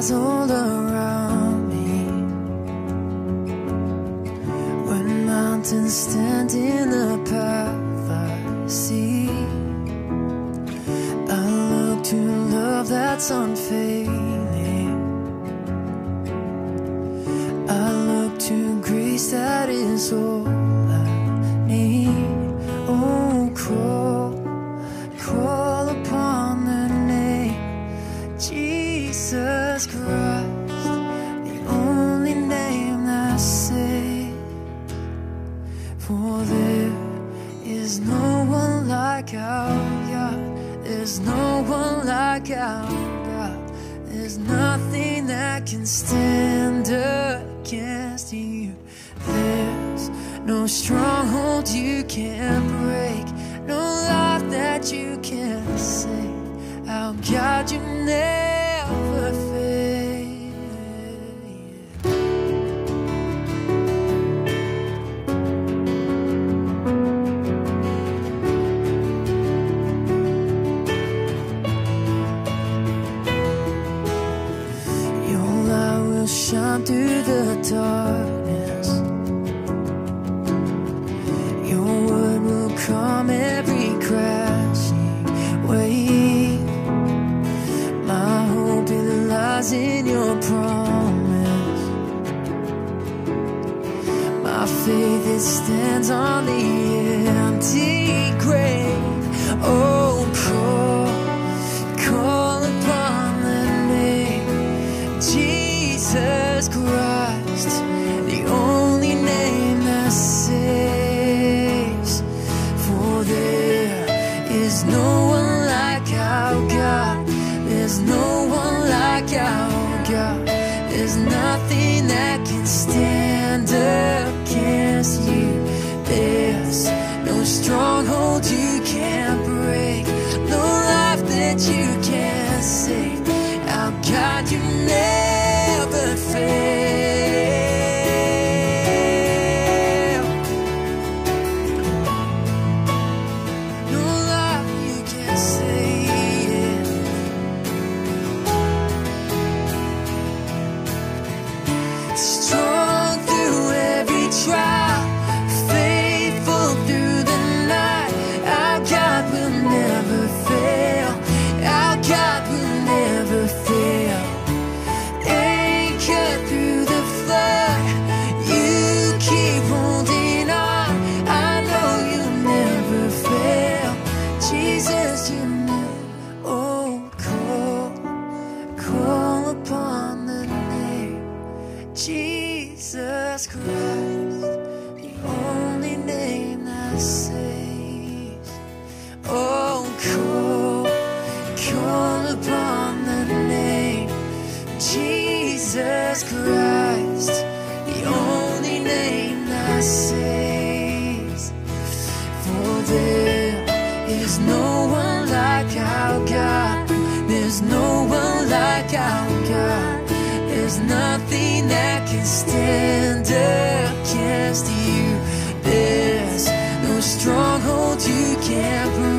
lies all around me. When mountains stand in the path I see, I look to love that's unfailing. Christ, the only name that saves. For there is no one like our God. There's no one like our God. There's nothing that can stand against you. There's no stronghold you can break, no life that you can save. Our God, you never shine through the darkness. Your word will calm every crashing wave. My hope it lies in your promise. My faith it stands on the empty grave. Oh, call, call upon the name Jesus there is no one like our God. There's no one like our God. There's nothing that can stand against you. There's no stronghold you can't break, no life that you can't save. Our God, you never Jesus Christ, the only name that saves. Oh, call, call upon the name. Jesus Christ, the only name that saves. For there is no one like our God. Stand against you. There's no stronghold you can't break.